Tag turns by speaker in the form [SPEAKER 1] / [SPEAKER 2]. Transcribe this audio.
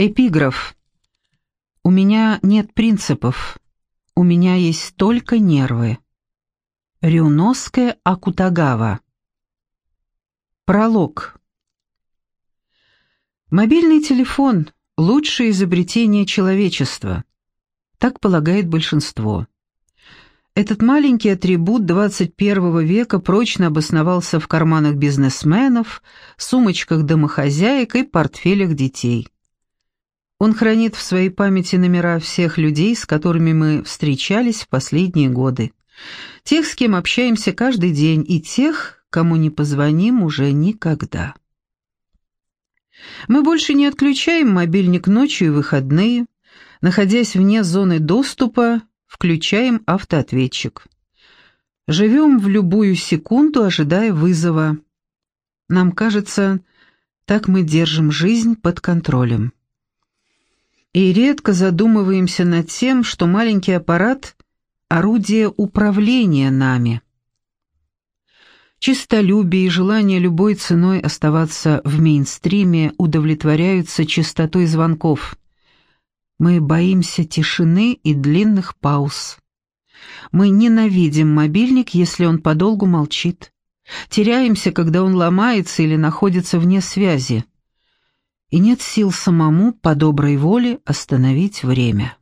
[SPEAKER 1] Эпиграф. У меня нет принципов. У меня есть только нервы. Рюноске Акутагава. Пролог. Мобильный телефон – лучшее изобретение человечества. Так полагает большинство. Этот маленький атрибут 21 века прочно обосновался в карманах бизнесменов, сумочках домохозяек и портфелях детей. Он хранит в своей памяти номера всех людей, с которыми мы встречались в последние годы. Тех, с кем общаемся каждый день, и тех, кому не позвоним уже никогда. Мы больше не отключаем мобильник ночью и выходные. Находясь вне зоны доступа, включаем автоответчик. Живем в любую секунду, ожидая вызова. Нам кажется, так мы держим жизнь под контролем и редко задумываемся над тем, что маленький аппарат — орудие управления нами. Чистолюбие и желание любой ценой оставаться в мейнстриме удовлетворяются частотой звонков. Мы боимся тишины и длинных пауз. Мы ненавидим мобильник, если он подолгу молчит. Теряемся, когда он ломается или находится вне связи и нет сил самому по доброй воле остановить время.